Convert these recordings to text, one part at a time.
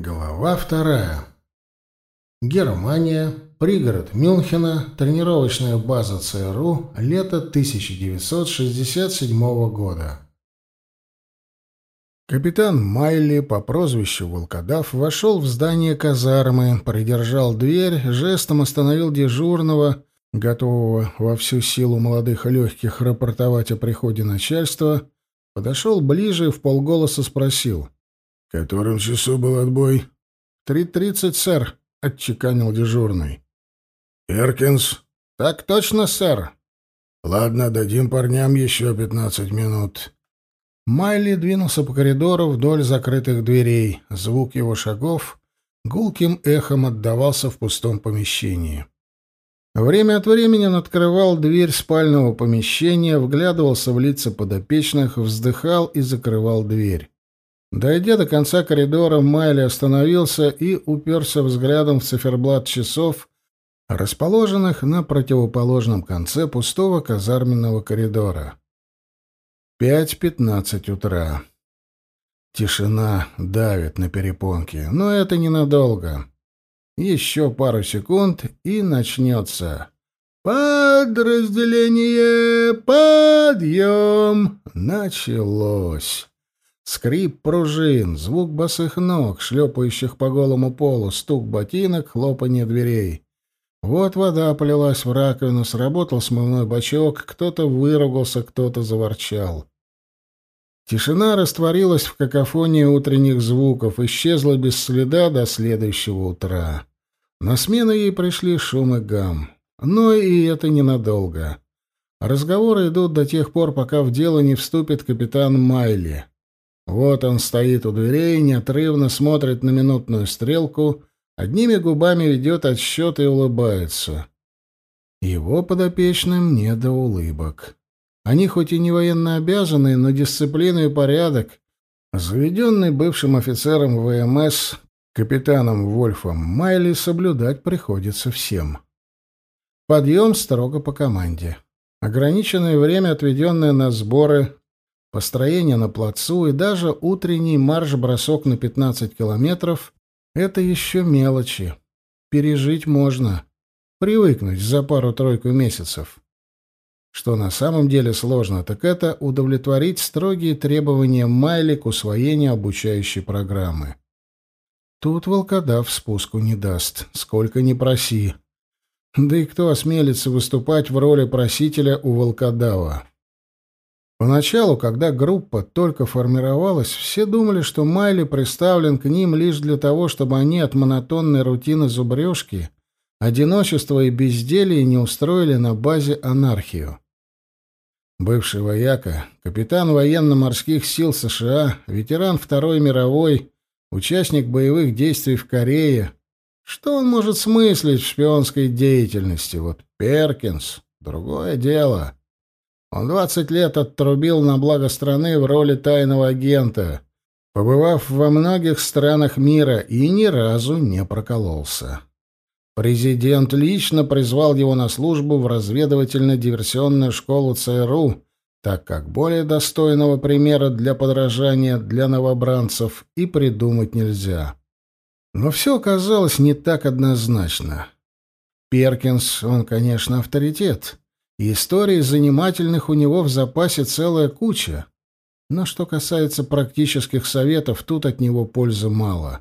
Глава вторая. Германия, пригород Мюнхена, тренировочная база ЦРУ, лето 1967 года. Капитан Майли по прозвищу Волкодав вошел в здание казармы, придержал дверь, жестом остановил дежурного, готового во всю силу молодых легких рапортовать о приходе начальства, подошел ближе и в полголоса спросил — «Которым часу был отбой?» «Три тридцать, сэр», — отчеканил дежурный. «Перкинс?» «Так точно, сэр». «Ладно, дадим парням еще пятнадцать минут». Майли двинулся по коридору вдоль закрытых дверей. Звук его шагов гулким эхом отдавался в пустом помещении. Время от времени он открывал дверь спального помещения, вглядывался в лица подопечных, вздыхал и закрывал дверь. Дойдя до конца коридора, Майли остановился и уперся взглядом в циферблат часов, расположенных на противоположном конце пустого казарменного коридора. Пять пятнадцать утра. Тишина давит на перепонки, но это ненадолго. Еще пару секунд, и начнется. «Подразделение! Подъем!» Началось. Скрип пружин, звук босых ног, шлепающих по голому полу, стук ботинок, хлопанье дверей. Вот вода полилась в раковину, сработал смывной бачок, кто-то выругался, кто-то заворчал. Тишина растворилась в какофонии утренних звуков, исчезла без следа до следующего утра. На смену ей пришли шум и гам. Но и это ненадолго. Разговоры идут до тех пор, пока в дело не вступит капитан Майли. Вот он стоит у дверей, неотрывно смотрит на минутную стрелку, одними губами ведет отсчет и улыбается. Его подопечным не до улыбок. Они хоть и не военно обязанные, но дисциплину и порядок, заведенный бывшим офицером ВМС, капитаном Вольфом Майли, соблюдать приходится всем. Подъем строго по команде. Ограниченное время, отведенное на сборы, Построение на плацу и даже утренний марш-бросок на 15 километров — это еще мелочи. Пережить можно. Привыкнуть за пару-тройку месяцев. Что на самом деле сложно, так это удовлетворить строгие требования Майли к усвоению обучающей программы. Тут волкодав спуску не даст, сколько ни проси. Да и кто осмелится выступать в роли просителя у волкодава? Поначалу, когда группа только формировалась, все думали, что Майли приставлен к ним лишь для того, чтобы они от монотонной рутины зубрежки, одиночества и безделия не устроили на базе анархию. Бывший вояка, капитан военно-морских сил США, ветеран Второй мировой, участник боевых действий в Корее. Что он может смыслить в шпионской деятельности? Вот Перкинс — другое дело. Он двадцать лет оттрубил на благо страны в роли тайного агента, побывав во многих странах мира и ни разу не прокололся. Президент лично призвал его на службу в разведывательно-диверсионную школу ЦРУ, так как более достойного примера для подражания для новобранцев и придумать нельзя. Но все оказалось не так однозначно. Перкинс, он, конечно, авторитет, историй занимательных у него в запасе целая куча. Но что касается практических советов, тут от него пользы мало.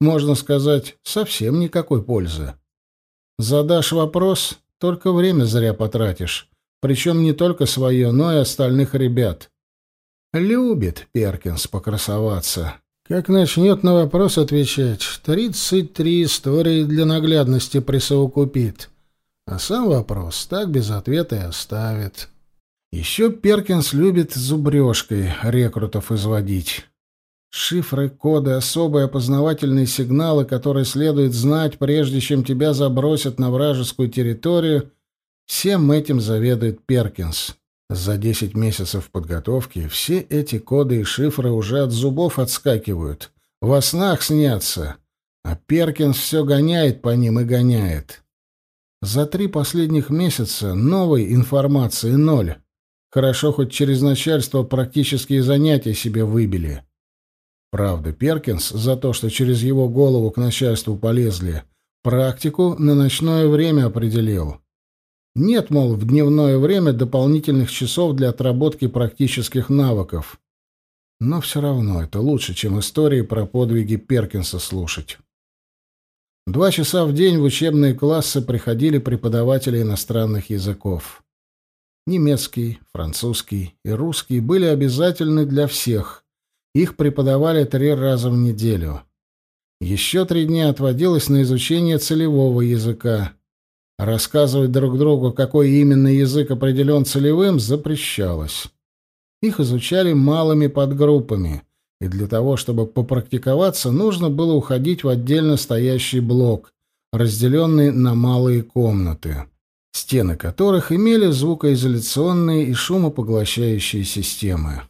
Можно сказать, совсем никакой пользы. Задашь вопрос, только время зря потратишь. Причем не только свое, но и остальных ребят. Любит Перкинс покрасоваться. Как начнет на вопрос отвечать, тридцать три истории для наглядности присовокупит. А сам вопрос так без ответа и оставит. Еще Перкинс любит зубрежкой рекрутов изводить. Шифры, коды, особые опознавательные сигналы, которые следует знать, прежде чем тебя забросят на вражескую территорию, всем этим заведует Перкинс. За десять месяцев подготовки все эти коды и шифры уже от зубов отскакивают, во снах снятся, а Перкинс все гоняет по ним и гоняет. За три последних месяца новой информации ноль. Хорошо, хоть через начальство практические занятия себе выбили. Правда, Перкинс за то, что через его голову к начальству полезли, практику на ночное время определил. Нет, мол, в дневное время дополнительных часов для отработки практических навыков. Но все равно это лучше, чем истории про подвиги Перкинса слушать. Два часа в день в учебные классы приходили преподаватели иностранных языков. Немецкий, французский и русский были обязательны для всех. Их преподавали три раза в неделю. Еще три дня отводилось на изучение целевого языка. Рассказывать друг другу, какой именно язык определен целевым, запрещалось. Их изучали малыми подгруппами, и для того, чтобы попрактиковаться, нужно было уходить в отдельно стоящий блок, разделенный на малые комнаты, стены которых имели звукоизоляционные и шумопоглощающие системы.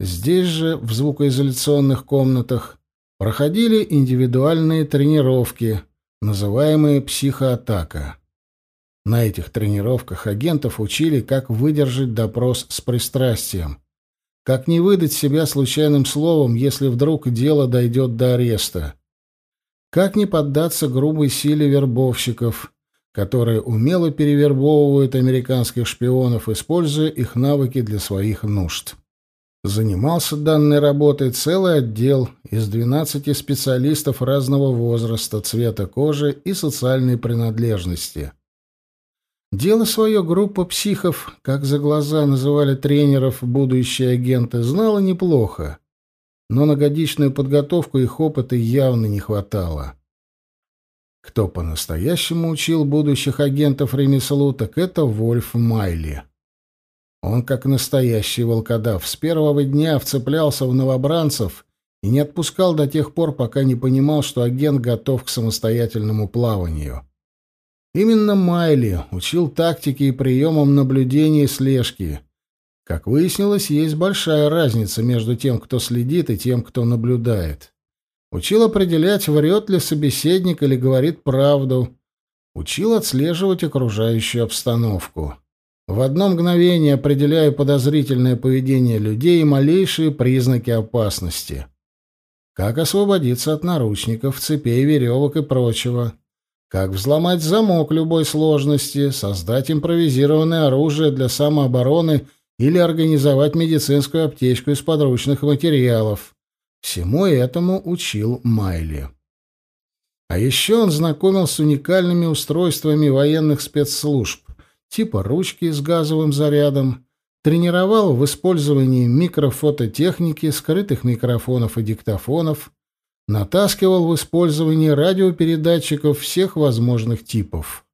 Здесь же, в звукоизоляционных комнатах, проходили индивидуальные тренировки, называемые психоатака. На этих тренировках агентов учили, как выдержать допрос с пристрастием, как не выдать себя случайным словом, если вдруг дело дойдет до ареста, как не поддаться грубой силе вербовщиков, которые умело перевербовывают американских шпионов, используя их навыки для своих нужд. Занимался данной работой целый отдел из 12 специалистов разного возраста, цвета кожи и социальной принадлежности – Дело свое группа психов, как за глаза называли тренеров будущие агенты, знала неплохо, но на годичную подготовку их опыта явно не хватало. Кто по-настоящему учил будущих агентов ремеслу, так это Вольф Майли. Он, как настоящий волкодав, с первого дня вцеплялся в новобранцев и не отпускал до тех пор, пока не понимал, что агент готов к самостоятельному плаванию. Именно Майли учил тактике и приемам наблюдения и слежки. Как выяснилось, есть большая разница между тем, кто следит, и тем, кто наблюдает. Учил определять, врет ли собеседник или говорит правду. Учил отслеживать окружающую обстановку. В одно мгновение определяя подозрительное поведение людей и малейшие признаки опасности. Как освободиться от наручников, цепей, веревок и прочего. Как взломать замок любой сложности, создать импровизированное оружие для самообороны или организовать медицинскую аптечку из подручных материалов. Всему этому учил Майли. А еще он знакомил с уникальными устройствами военных спецслужб, типа ручки с газовым зарядом, тренировал в использовании микрофототехники, скрытых микрофонов и диктофонов, натаскивал в использовании радиопередатчиков всех возможных типов.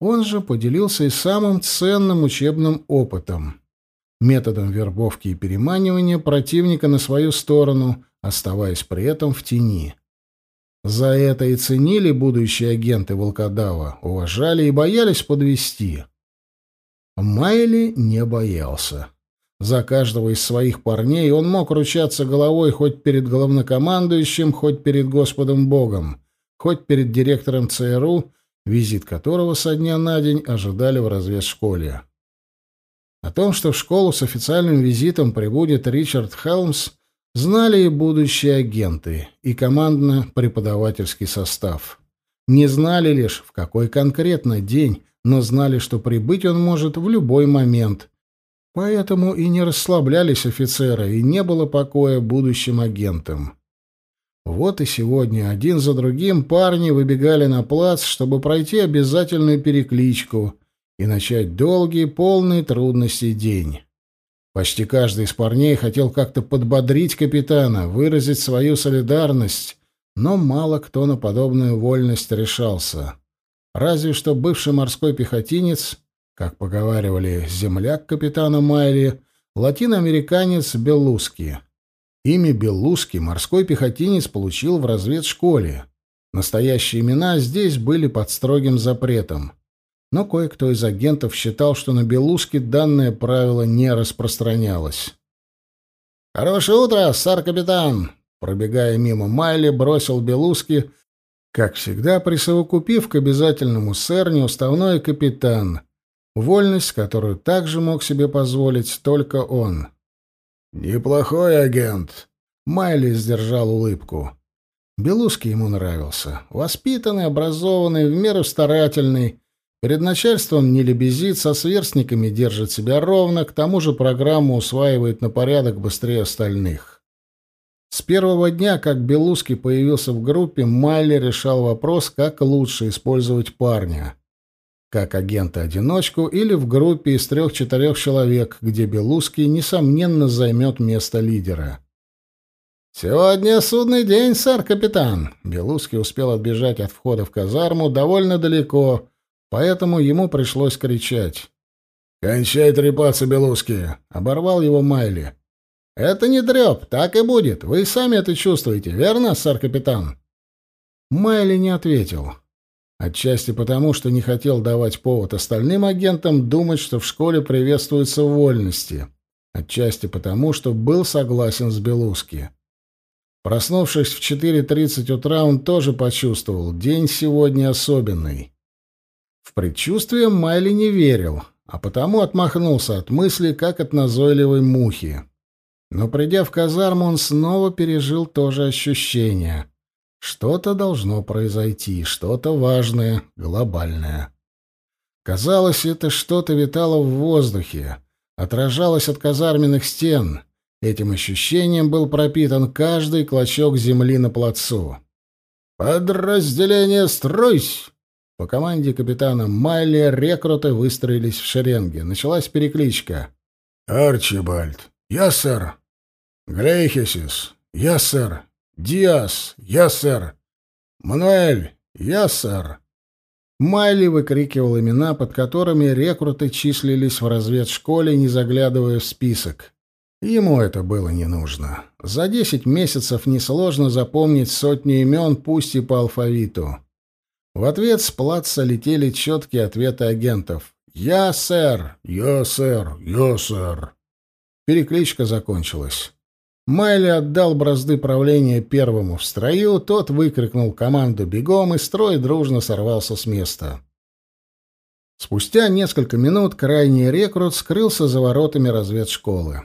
Он же поделился и самым ценным учебным опытом — методом вербовки и переманивания противника на свою сторону, оставаясь при этом в тени. За это и ценили будущие агенты Волкодава, уважали и боялись подвести. Майли не боялся. За каждого из своих парней он мог ручаться головой хоть перед главнокомандующим, хоть перед Господом Богом, хоть перед директором ЦРУ, визит которого со дня на день ожидали в разведшколе. О том, что в школу с официальным визитом прибудет Ричард Хелмс, знали и будущие агенты, и командно-преподавательский состав. Не знали лишь, в какой конкретно день, но знали, что прибыть он может в любой момент – Поэтому и не расслаблялись офицеры, и не было покоя будущим агентам. Вот и сегодня один за другим парни выбегали на плац, чтобы пройти обязательную перекличку и начать долгий, полный трудностей день. Почти каждый из парней хотел как-то подбодрить капитана, выразить свою солидарность, но мало кто на подобную вольность решался. Разве что бывший морской пехотинец как поговаривали земляк капитана Майли, латиноамериканец Беллуски. Имя Беллуски морской пехотинец получил в разведшколе. Настоящие имена здесь были под строгим запретом. Но кое-кто из агентов считал, что на Беллуски данное правило не распространялось. «Хорошее утро, сар-капитан!» Пробегая мимо Майли, бросил Белуски, как всегда присовокупив к обязательному сэр неуставной капитан, Вольность, которую также мог себе позволить только он. «Неплохой агент», Майли сдержал улыбку. Белузский ему нравился. Воспитанный, образованный, в меру старательный. Перед начальством не лебезит, со сверстниками держит себя ровно, к тому же программу усваивает на порядок быстрее остальных. С первого дня, как Белузский появился в группе, Майли решал вопрос, как лучше использовать парня. Как агента-одиночку или в группе из трех-четырех человек, где Белузский, несомненно, займет место лидера. «Сегодня судный день, сэр-капитан!» Белузский успел отбежать от входа в казарму довольно далеко, поэтому ему пришлось кричать. «Кончай трепаться, Белузский!» — оборвал его Майли. «Это не треп, так и будет. Вы сами это чувствуете, верно, сэр-капитан?» Майли не ответил. Отчасти потому, что не хотел давать повод остальным агентам думать, что в школе приветствуются вольности. Отчасти потому, что был согласен с Белуски. Проснувшись в 4.30 утра, он тоже почувствовал, день сегодня особенный. В предчувствие Майли не верил, а потому отмахнулся от мысли, как от назойливой мухи. Но придя в казарму, он снова пережил то же ощущение. Что-то должно произойти, что-то важное, глобальное. Казалось, это что-то витало в воздухе, отражалось от казарменных стен, Этим ощущением был пропитан каждый клочок земли на плацу. «Подразделение, стройсь!» По команде капитана Майли рекруты выстроились в шеренге. Началась перекличка. «Арчибальд! Я, сэр!» «Глейхесис! Я, сэр!» «Диас! Я, сэр!» «Мануэль! Я, сэр!» Майли выкрикивал имена, под которыми рекруты числились в разведшколе, не заглядывая в список. Ему это было не нужно. За десять месяцев несложно запомнить сотни имен, пусть и по алфавиту. В ответ с плаца летели четкие ответы агентов. «Я, сэр! Я, сэр! Я, сэр!» Перекличка закончилась. Майли отдал бразды правления первому в строю, тот выкрикнул команду бегом, и строй дружно сорвался с места. Спустя несколько минут крайний рекрут скрылся за воротами разведшколы.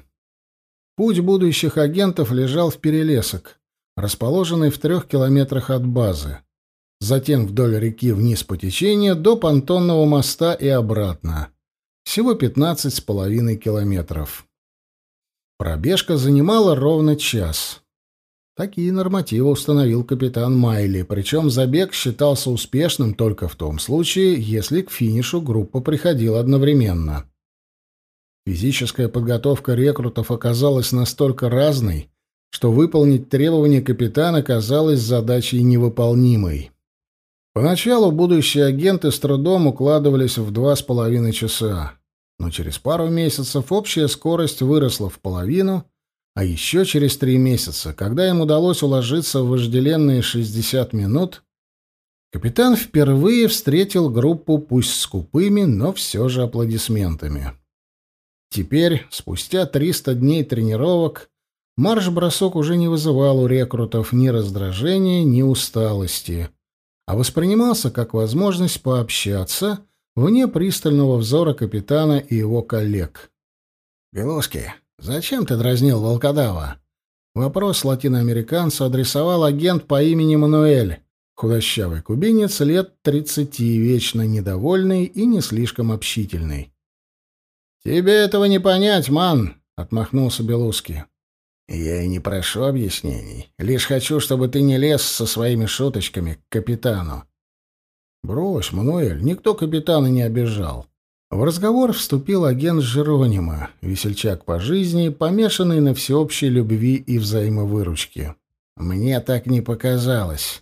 Путь будущих агентов лежал в перелесок, расположенный в трех километрах от базы. Затем вдоль реки вниз по течению до понтонного моста и обратно. Всего пятнадцать с половиной километров. Пробежка занимала ровно час. Такие нормативы установил капитан Майли, причем забег считался успешным только в том случае, если к финишу группа приходила одновременно. Физическая подготовка рекрутов оказалась настолько разной, что выполнить требования капитана казалось задачей невыполнимой. Поначалу будущие агенты с трудом укладывались в два с половиной часа, но через пару месяцев общая скорость выросла в половину, а еще через три месяца, когда им удалось уложиться в вожделенные 60 минут, капитан впервые встретил группу пусть скупыми, но все же аплодисментами. Теперь, спустя 300 дней тренировок, марш-бросок уже не вызывал у рекрутов ни раздражения, ни усталости, а воспринимался как возможность пообщаться вне пристального взора капитана и его коллег. «Белуски, зачем ты дразнил волкодава?» Вопрос латиноамериканцу адресовал агент по имени Мануэль, худощавый кубинец лет тридцати, вечно недовольный и не слишком общительный. «Тебе этого не понять, ман!» — отмахнулся Белуски. «Я и не прошу объяснений. Лишь хочу, чтобы ты не лез со своими шуточками к капитану». «Брось, Мануэль, никто капитана не обижал». В разговор вступил агент Жеронима, весельчак по жизни, помешанный на всеобщей любви и взаимовыручке. «Мне так не показалось».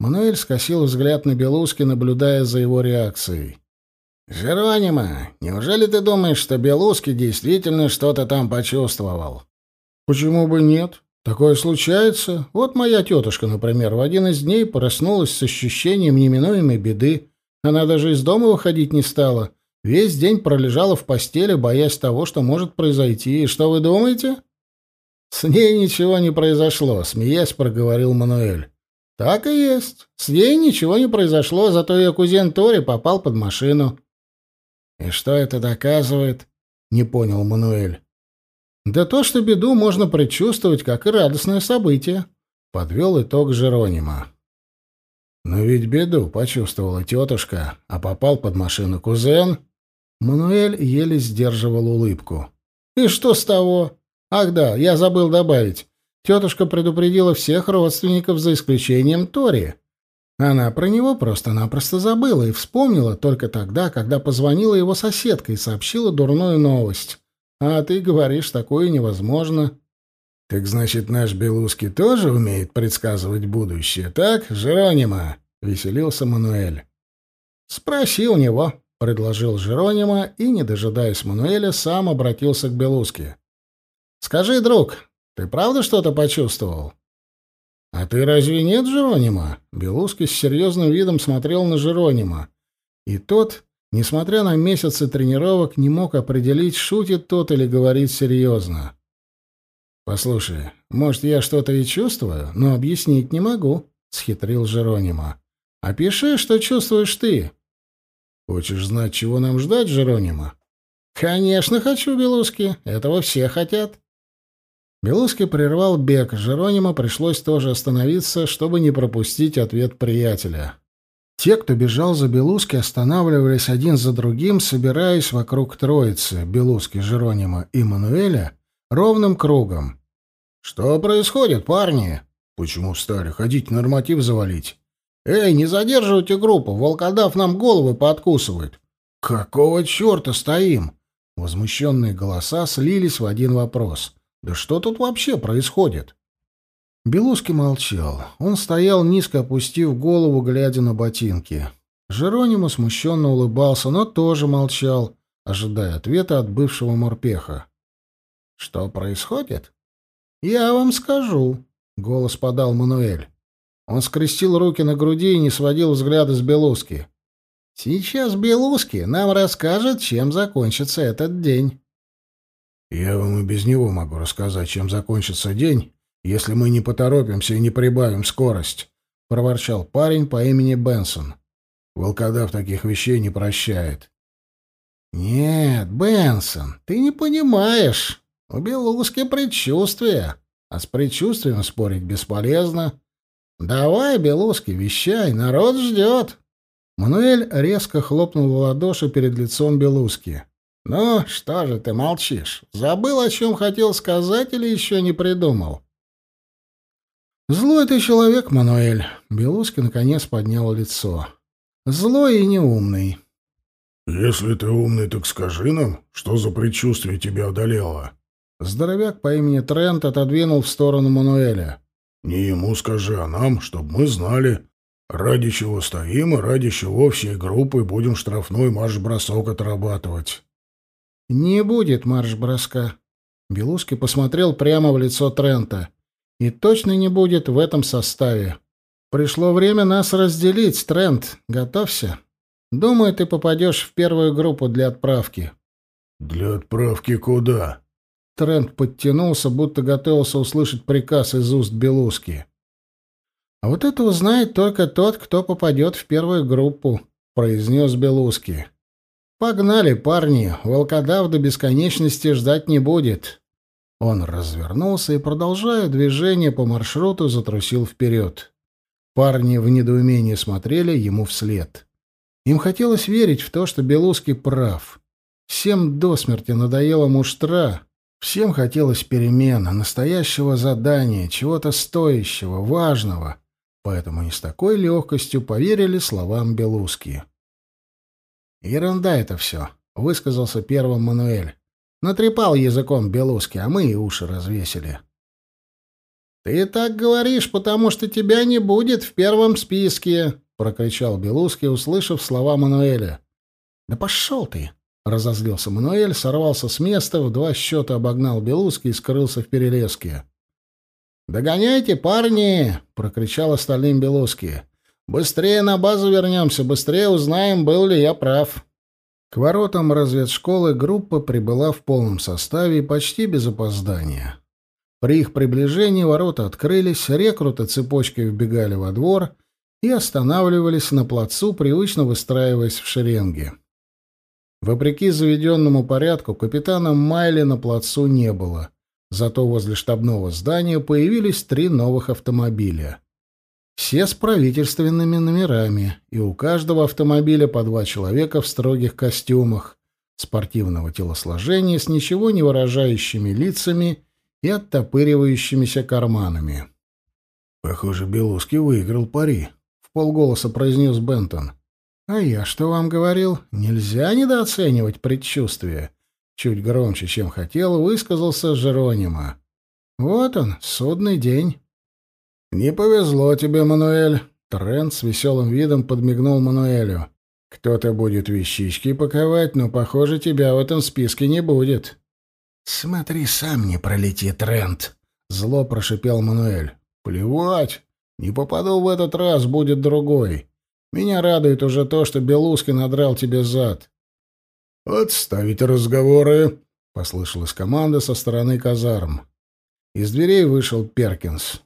Мануэль скосил взгляд на Белуски, наблюдая за его реакцией. «Жеронима, неужели ты думаешь, что Белуски действительно что-то там почувствовал?» «Почему бы нет? Такое случается. Вот моя тетушка, например, в один из дней проснулась с ощущением неминуемой беды. Она даже из дома выходить не стала. Весь день пролежала в постели, боясь того, что может произойти. И что вы думаете?» «С ней ничего не произошло», — смеясь проговорил Мануэль. «Так и есть. С ней ничего не произошло, зато ее кузен Тори попал под машину». «И что это доказывает?» — не понял Мануэль. Да то, что беду можно предчувствовать, как и радостное событие, подвел итог Жеронима. Но ведь беду почувствовала тетушка, а попал под машину кузен. Мануэль еле сдерживал улыбку. И что с того? Ах да, я забыл добавить. Тетушка предупредила всех родственников за исключением Тори. Она про него просто-напросто забыла и вспомнила только тогда, когда позвонила его соседка и сообщила дурную новость. А ты говоришь, такое невозможно. Так значит, наш Белузский тоже умеет предсказывать будущее, так, Жеронима? Веселился Мануэль. Спроси у него, предложил Жеронима и, не дожидаясь Мануэля, сам обратился к Белузке. Скажи, друг, ты правда что-то почувствовал? А ты разве нет Жеронима? Белузский с серьезным видом смотрел на Жеронима. И тот, несмотря на месяцы тренировок, не мог определить, шутит тот или говорит серьезно. «Послушай, может, я что-то и чувствую, но объяснить не могу», — схитрил Жеронима. «Опиши, что чувствуешь ты». «Хочешь знать, чего нам ждать, Жеронима?» «Конечно хочу, Белузки. Этого все хотят». Белузский прервал бег. Жеронима пришлось тоже остановиться, чтобы не пропустить ответ приятеля. Те, кто бежал за Белуски, останавливались один за другим, собираясь вокруг троицы — Белуски, Жеронима и Мануэля — ровным кругом. «Что происходит, парни?» «Почему встали? Ходите норматив завалить». «Эй, не задерживайте группу, волкодав нам головы пооткусывает». «Какого черта стоим?» Возмущенные голоса слились в один вопрос. Да что тут вообще происходит? Белуский молчал. Он стоял, низко опустив голову, глядя на ботинки. Жеронима смущенно улыбался, но тоже молчал, ожидая ответа от бывшего морпеха. «Что происходит?» «Я вам скажу», — голос подал Мануэль. Он скрестил руки на груди и не сводил взгляда с Белуски. «Сейчас Белуски нам расскажет, чем закончится этот день». Я вам и без него могу рассказать, чем закончится день, если мы не поторопимся и не прибавим скорость, — проворчал парень по имени Бенсон. Волкодав таких вещей не прощает. — Нет, Бенсон, ты не понимаешь. У Белуски предчувствие, а с предчувствием спорить бесполезно. Давай, Белуски, вещай, народ ждет. Мануэль резко хлопнул в ладоши перед лицом Белуски. «Ну, что же ты молчишь? Забыл, о чем хотел сказать или еще не придумал?» «Злой ты человек, Мануэль!» Белуски наконец поднял лицо. «Злой и неумный». «Если ты умный, так скажи нам, что за предчувствие тебя одолело?» Здоровяк по имени Трент отодвинул в сторону Мануэля. «Не ему скажи, а нам, чтобы мы знали, ради чего стоим и ради чего всей группой будем штрафной марш-бросок отрабатывать». «Не будет марш-броска». Белуски посмотрел прямо в лицо Трента. «И точно не будет в этом составе. Пришло время нас разделить, Трент. Готовься. Думаю, ты попадешь в первую группу для отправки». «Для отправки куда?» Трент подтянулся, будто готовился услышать приказ из уст Белуски. «А вот это узнает только тот, кто попадет в первую группу», — произнес Белуски. «Погнали, парни, волкодав до бесконечности ждать не будет». Он развернулся и, продолжая движение по маршруту, затрусил вперед. Парни в недоумении смотрели ему вслед. Им хотелось верить в то, что Белузский прав. Всем до смерти надоела муштра, всем хотелось перемен, настоящего задания, чего-то стоящего, важного, поэтому не с такой легкостью поверили словам Белузки. «Ерунда это все», — высказался первым Мануэль. Натрепал языком Белуски, а мы и уши развесили. «Ты так говоришь, потому что тебя не будет в первом списке», — прокричал Белуски, услышав слова Мануэля. «Да пошел ты!» — разозлился Мануэль, сорвался с места, в два счета обогнал Белуски и скрылся в перелеске. «Догоняйте, парни!» — прокричал остальным Белуски. Быстрее на базу вернемся, быстрее узнаем, был ли я прав. К воротам разведшколы группа прибыла в полном составе и почти без опоздания. При их приближении ворота открылись, рекруты цепочкой вбегали во двор и останавливались на плацу, привычно выстраиваясь в шеренге. Вопреки заведенному порядку, капитана Майли на плацу не было, Зато возле штабного здания появились три новых автомобиля. Все с правительственными номерами, и у каждого автомобиля по два человека в строгих костюмах, спортивного телосложения с ничего не выражающими лицами и оттопыривающимися карманами. «Похоже, Белуски выиграл пари», — в полголоса произнес Бентон. «А я что вам говорил? Нельзя недооценивать предчувствия». Чуть громче, чем хотел, высказался Жеронима. «Вот он, судный день». «Не повезло тебе, Мануэль», — Трент с веселым видом подмигнул Мануэлю. «Кто-то будет вещички паковать, но, похоже, тебя в этом списке не будет». «Смотри, сам не пролети, Трент», — зло прошипел Мануэль. «Плевать. Не попаду в этот раз, будет другой. Меня радует уже то, что Белуски надрал тебе зад». «Отставить разговоры», — послышалась команда со стороны казарм. Из дверей вышел Перкинс.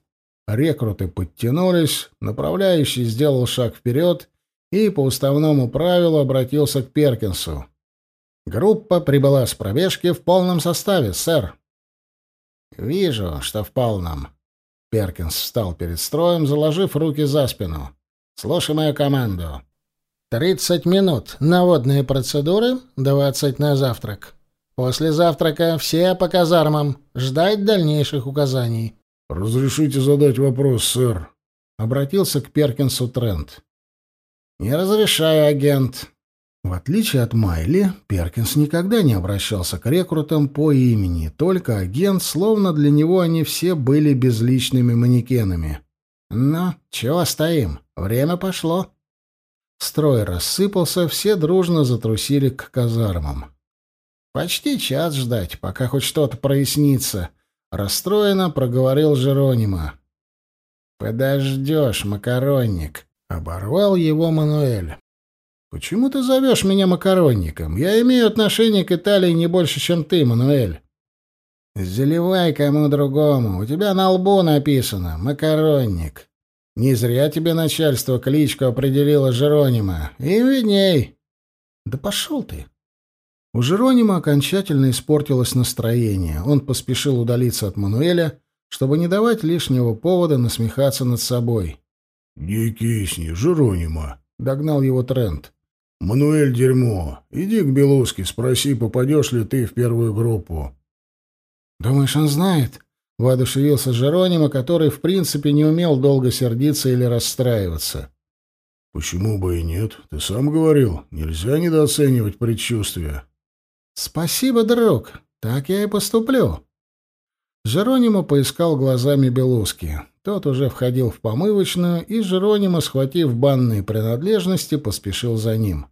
Рекруты подтянулись, направляющий сделал шаг вперед и по уставному правилу обратился к Перкинсу. «Группа прибыла с пробежки в полном составе, сэр». «Вижу, что в полном», Перкинс встал перед строем, заложив руки за спину. «Слушай мою команду. Тридцать минут на водные процедуры, двадцать на завтрак. После завтрака все по казармам. Ждать дальнейших указаний». «Разрешите задать вопрос, сэр?» — обратился к Перкинсу Трент. «Не разрешаю, агент», в отличие от Майли, Перкинс никогда не обращался к рекрутам по имени, только агент, словно для него они все были безличными манекенами. «Ну, чего стоим? Время пошло». Строй рассыпался, все дружно затрусили к казармам. «Почти час ждать, пока хоть что-то прояснится», — расстроенно проговорил Жеронима. «Подождешь, макаронник», — оборвал его Мануэль. «Почему ты зовешь меня макаронником? Я имею отношение к Италии не больше, чем ты, Мануэль». «Заливай кому другому. У тебя на лбу написано «Макаронник». Не зря тебе начальство кличку определило Жеронима. И видней». «Да пошел ты». У Жеронима окончательно испортилось настроение. Он поспешил удалиться от Мануэля, чтобы не давать лишнего повода насмехаться над собой. «Не кисни, Жеронима», — догнал его Трент. «Мануэль дерьмо. Иди к Белуски, спроси, попадешь ли ты в первую группу». «Думаешь, он знает?» — воодушевился Жеронима, который, в принципе, не умел долго сердиться или расстраиваться. «Почему бы и нет? Ты сам говорил, нельзя недооценивать предчувствия». «Спасибо, друг. Так я и поступлю». Жеронима поискал глазами Белуски. Тот уже входил в помывочную, и Жеронима, схватив банные принадлежности, поспешил за ним.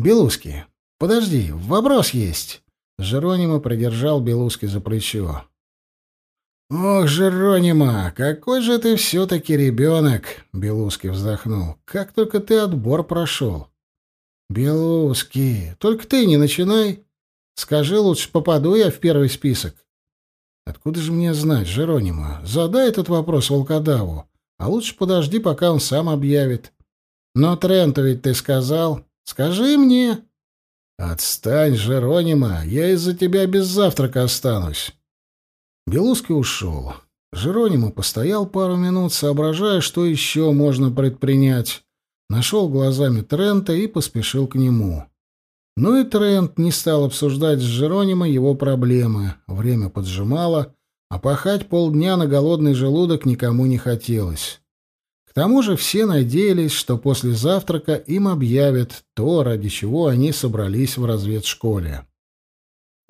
«Белуски, подожди, вопрос есть!» Жеронима придержал Белуски за плечо. «Ох, Жеронима, какой же ты все-таки ребенок!» — Белуски вздохнул. «Как только ты отбор прошел!» «Белуски, только ты не начинай. Скажи, лучше попаду я в первый список?» Откуда же мне знать, Жеронима? Задай этот вопрос волкодаву, а лучше подожди, пока он сам объявит. Но Тренту ведь ты сказал. Скажи мне. Отстань, Жеронима, я из-за тебя без завтрака останусь. Белуский ушел. Жеронима постоял пару минут, соображая, что еще можно предпринять. Нашел глазами Трента и поспешил к нему. Но и Трент не стал обсуждать с Жеронимо его проблемы. Время поджимало, а пахать полдня на голодный желудок никому не хотелось. К тому же все надеялись, что после завтрака им объявят то, ради чего они собрались в разведшколе.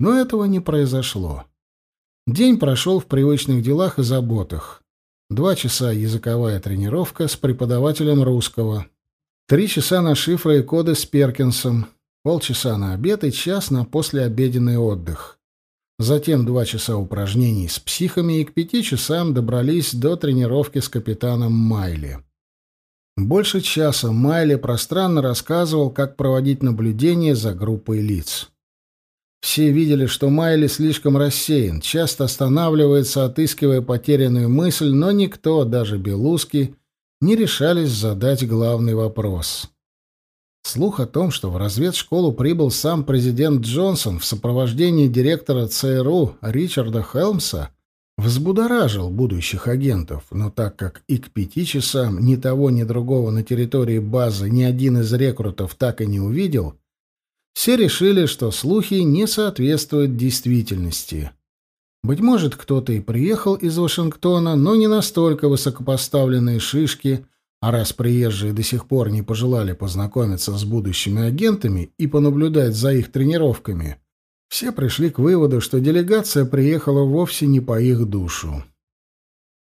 Но этого не произошло. День прошел в привычных делах и заботах. Два часа языковая тренировка с преподавателем русского. Три часа на шифры и коды с Перкинсом. Полчаса на обед и час на послеобеденный отдых. Затем два часа упражнений с психами и к пяти часам добрались до тренировки с капитаном Майли. Больше часа Майли пространно рассказывал, как проводить наблюдение за группой лиц. Все видели, что Майли слишком рассеян, часто останавливается, отыскивая потерянную мысль, но никто, даже Белуски, не решались задать главный вопрос. Слух о том, что в разведшколу прибыл сам президент Джонсон в сопровождении директора ЦРУ Ричарда Хелмса, взбудоражил будущих агентов, но так как и к пяти часам ни того, ни другого на территории базы ни один из рекрутов так и не увидел, все решили, что слухи не соответствуют действительности. Быть может, кто-то и приехал из Вашингтона, но не настолько высокопоставленные шишки, а раз приезжие до сих пор не пожелали познакомиться с будущими агентами и понаблюдать за их тренировками, все пришли к выводу, что делегация приехала вовсе не по их душу.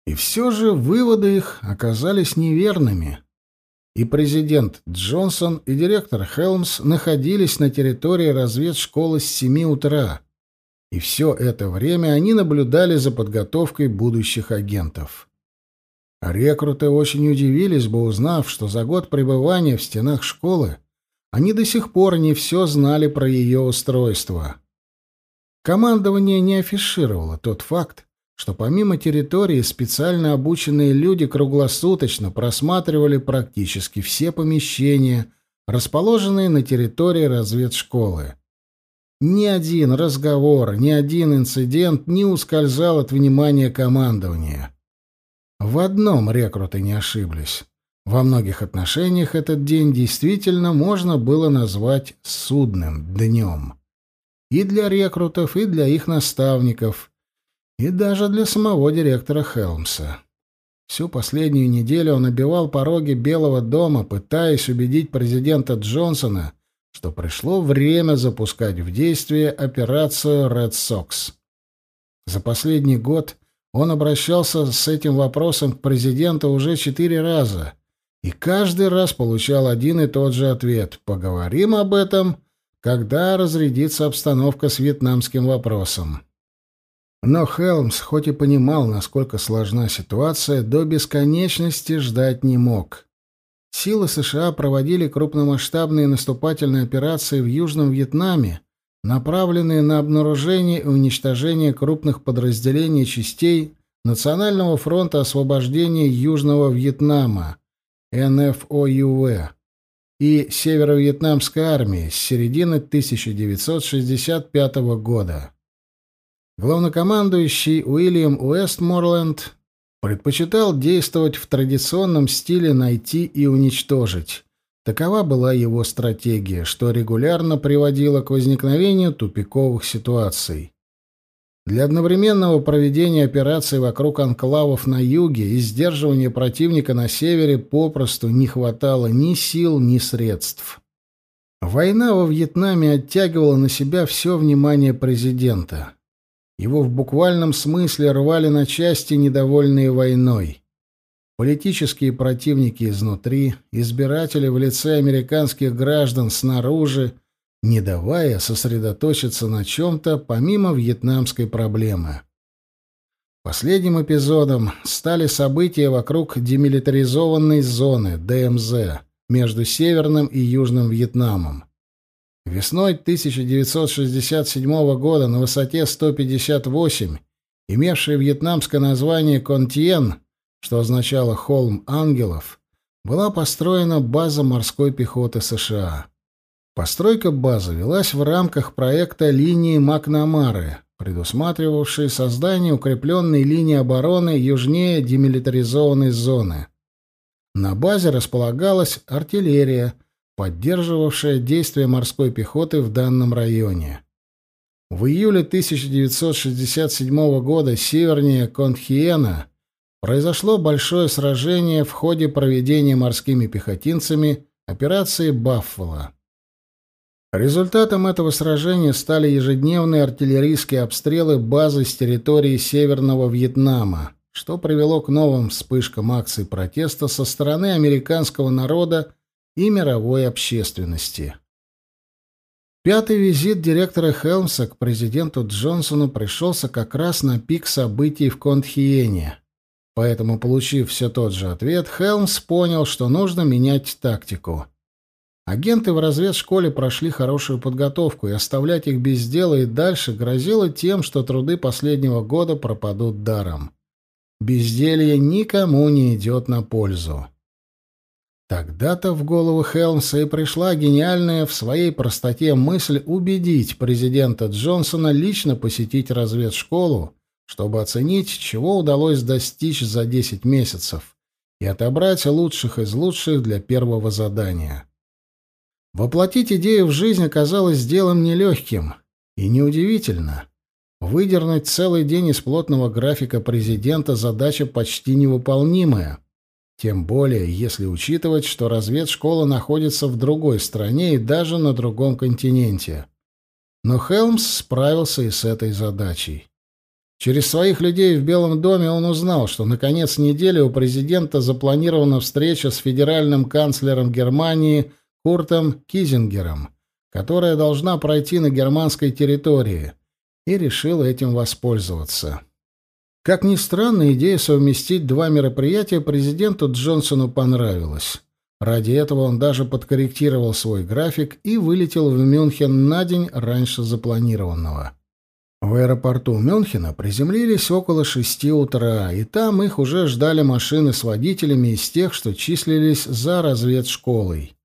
И все же выводы их оказались неверными. И президент Джонсон, и директор Хелмс находились на территории разведшколы с 7 утра. И все это время они наблюдали за подготовкой будущих агентов. Рекруты очень удивились бы, узнав, что за год пребывания в стенах школы они до сих пор не все знали про ее устройство. Командование не афишировало тот факт, что помимо территории специально обученные люди круглосуточно просматривали практически все помещения, расположенные на территории разведшколы. Ни один разговор, ни один инцидент не ускользал от внимания командования. В одном рекруты не ошиблись. Во многих отношениях этот день действительно можно было назвать судным днем. И для рекрутов, и для их наставников, и даже для самого директора Хелмса. Всю последнюю неделю он обивал пороги Белого дома, пытаясь убедить президента Джонсона, что пришло время запускать в действие операцию Red Sox. За последний год он обращался с этим вопросом к президенту уже четыре раза, и каждый раз получал один и тот же ответ «Поговорим об этом, когда разрядится обстановка с вьетнамским вопросом». Но Хелмс, хоть и понимал, насколько сложна ситуация, до бесконечности ждать не мог. Силы США проводили крупномасштабные наступательные операции в Южном Вьетнаме, направленные на обнаружение и уничтожение крупных подразделений частей Национального фронта освобождения Южного Вьетнама НФОЮВ и Северо-Вьетнамской армии с середины 1965 года. Главнокомандующий Уильям Уэстморленд предпочитал действовать в традиционном стиле найти и уничтожить, Такова была его стратегия, что регулярно приводило к возникновению тупиковых ситуаций. Для одновременного проведения операций вокруг анклавов на юге и сдерживания противника на севере попросту не хватало ни сил, ни средств. Война во Вьетнаме оттягивала на себя все внимание президента. Его в буквальном смысле рвали на части недовольные войной. Политические противники изнутри, избиратели в лице американских граждан снаружи, не давая сосредоточиться на чем-то помимо вьетнамской проблемы. Последним эпизодом стали события вокруг демилитаризованной зоны ДМЗ между Северным и Южным Вьетнамом. Весной 1967 года на высоте 158, имевшей вьетнамское название Контиен, что означало «холм ангелов», была построена база морской пехоты США. Постройка базы велась в рамках проекта линии Макнамары, предусматривавшей создание укрепленной линии обороны южнее демилитаризованной зоны. На базе располагалась артиллерия, поддерживавшая действия морской пехоты в данном районе. В июле 1967 года севернее Контхиена произошло большое сражение в ходе проведения морскими пехотинцами операции «Баффало». Результатом этого сражения стали ежедневные артиллерийские обстрелы базы с территории Северного Вьетнама, что привело к новым вспышкам акций протеста со стороны американского народа и мировой общественности. Пятый визит директора Хелмса к президенту Джонсону пришелся как раз на пик событий в Контхиене. Поэтому, получив все тот же ответ, Хелмс понял, что нужно менять тактику. Агенты в разведшколе прошли хорошую подготовку, и оставлять их без дела и дальше грозило тем, что труды последнего года пропадут даром. Безделье никому не идет на пользу. Тогда-то в голову Хелмса и пришла гениальная в своей простоте мысль убедить президента Джонсона лично посетить разведшколу, чтобы оценить, чего удалось достичь за 10 месяцев, и отобрать лучших из лучших для первого задания. Воплотить идею в жизнь оказалось делом нелегким, и неудивительно. Выдернуть целый день из плотного графика президента задача почти невыполнимая — тем более, если учитывать, что разведшкола находится в другой стране и даже на другом континенте. Но Хелмс справился и с этой задачей. Через своих людей в Белом доме он узнал, что на конец недели у президента запланирована встреча с федеральным канцлером Германии Куртом Кизингером, которая должна пройти на германской территории, и решил этим воспользоваться. Как ни странно, идея совместить два мероприятия президенту Джонсону понравилась. Ради этого он даже подкорректировал свой график и вылетел в Мюнхен на день раньше запланированного. В аэропорту Мюнхена приземлились около шести утра, и там их уже ждали машины с водителями из тех, что числились за разведшколой.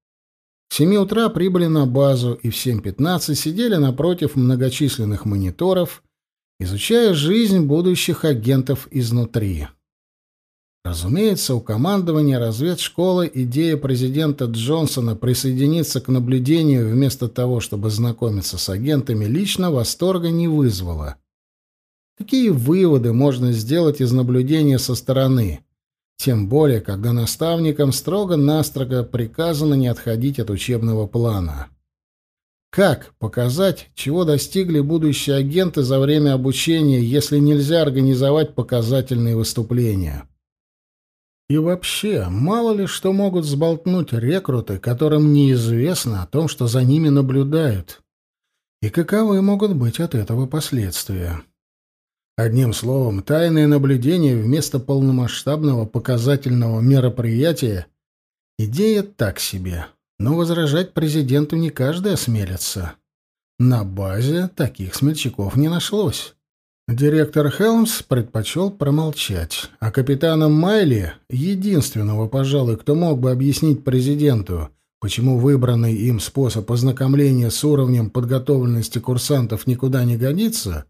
В семи утра прибыли на базу и в 7.15 сидели напротив многочисленных мониторов изучая жизнь будущих агентов изнутри. Разумеется, у командования разведшколы идея президента Джонсона присоединиться к наблюдению вместо того, чтобы знакомиться с агентами лично, восторга не вызвала. Какие выводы можно сделать из наблюдения со стороны? Тем более, когда наставникам строго-настрого приказано не отходить от учебного плана. Как показать, чего достигли будущие агенты за время обучения, если нельзя организовать показательные выступления? И вообще, мало ли что могут сболтнуть рекруты, которым неизвестно о том, что за ними наблюдают. И каковы могут быть от этого последствия? Одним словом, тайное наблюдение вместо полномасштабного показательного мероприятия — идея так себе но возражать президенту не каждый осмелится. На базе таких смельчаков не нашлось. Директор Хелмс предпочел промолчать, а капитана Майли, единственного, пожалуй, кто мог бы объяснить президенту, почему выбранный им способ ознакомления с уровнем подготовленности курсантов никуда не годится,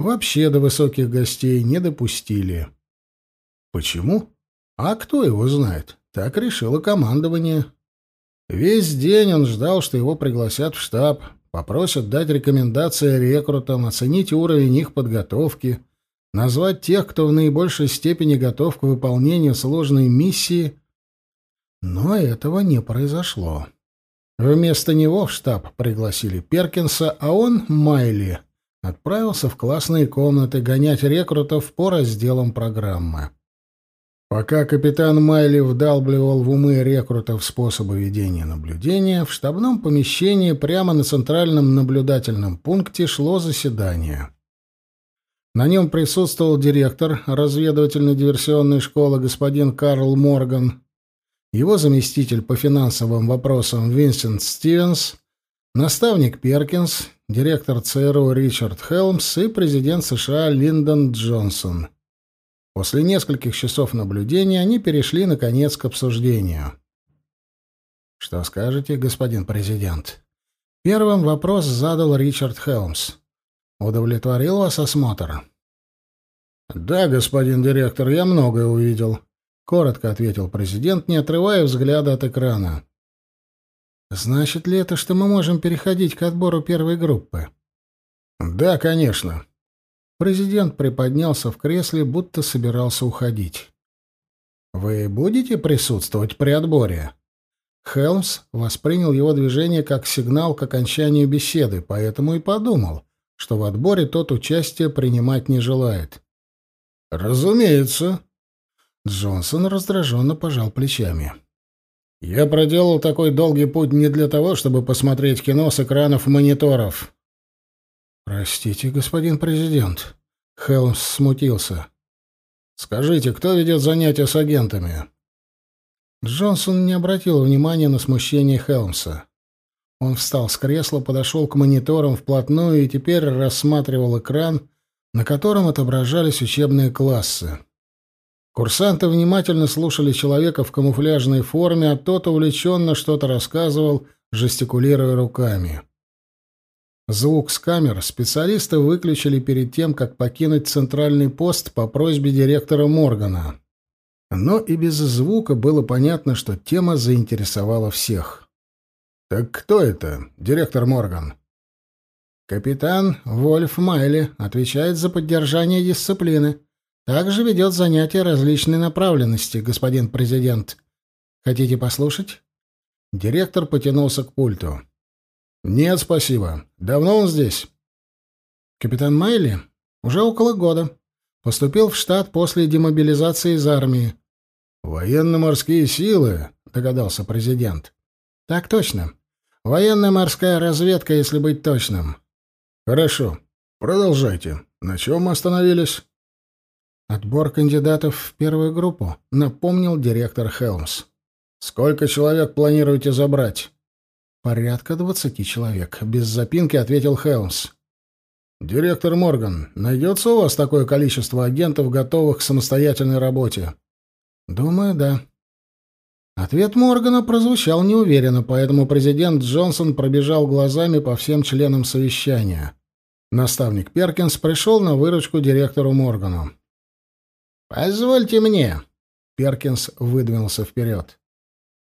вообще до высоких гостей не допустили. Почему? А кто его знает? Так решило командование. Весь день он ждал, что его пригласят в штаб, попросят дать рекомендации рекрутам, оценить уровень их подготовки, назвать тех, кто в наибольшей степени готов к выполнению сложной миссии. Но этого не произошло. Вместо него в штаб пригласили Перкинса, а он, Майли, отправился в классные комнаты гонять рекрутов по разделам программы. Пока капитан Майли вдалбливал в умы рекрутов способы ведения наблюдения, в штабном помещении прямо на центральном наблюдательном пункте шло заседание. На нем присутствовал директор разведывательно-диверсионной школы господин Карл Морган, его заместитель по финансовым вопросам Винсент Стивенс, наставник Перкинс, директор ЦРУ Ричард Хелмс и президент США Линдон Джонсон — После нескольких часов наблюдения они перешли, наконец, к обсуждению. «Что скажете, господин президент?» Первым вопрос задал Ричард Хелмс. «Удовлетворил вас осмотр?» «Да, господин директор, я многое увидел», — коротко ответил президент, не отрывая взгляда от экрана. «Значит ли это, что мы можем переходить к отбору первой группы?» «Да, конечно», Президент приподнялся в кресле, будто собирался уходить. «Вы будете присутствовать при отборе?» Хелмс воспринял его движение как сигнал к окончанию беседы, поэтому и подумал, что в отборе тот участие принимать не желает. «Разумеется». Джонсон раздраженно пожал плечами. «Я проделал такой долгий путь не для того, чтобы посмотреть кино с экранов мониторов. «Простите, господин президент». Хелмс смутился. «Скажите, кто ведет занятия с агентами?» Джонсон не обратил внимания на смущение Хелмса. Он встал с кресла, подошел к мониторам вплотную и теперь рассматривал экран, на котором отображались учебные классы. Курсанты внимательно слушали человека в камуфляжной форме, а тот увлеченно что-то рассказывал, жестикулируя руками. Звук с камер специалисты выключили перед тем, как покинуть центральный пост по просьбе директора Моргана. Но и без звука было понятно, что тема заинтересовала всех. «Так кто это, директор Морган?» «Капитан Вольф Майли отвечает за поддержание дисциплины. Также ведет занятия различной направленности, господин президент. Хотите послушать?» Директор потянулся к пульту. «Нет, спасибо. Давно он здесь?» «Капитан Майли? Уже около года. Поступил в штат после демобилизации из армии». «Военно-морские силы», — догадался президент. «Так точно. Военно-морская разведка, если быть точным». «Хорошо. Продолжайте. На чем мы остановились?» «Отбор кандидатов в первую группу», — напомнил директор Хелмс. «Сколько человек планируете забрать?» «Порядка двадцати человек», — без запинки ответил Хелмс. «Директор Морган, найдется у вас такое количество агентов, готовых к самостоятельной работе?» «Думаю, да». Ответ Моргана прозвучал неуверенно, поэтому президент Джонсон пробежал глазами по всем членам совещания. Наставник Перкинс пришел на выручку директору Моргану. «Позвольте мне», — Перкинс выдвинулся вперед.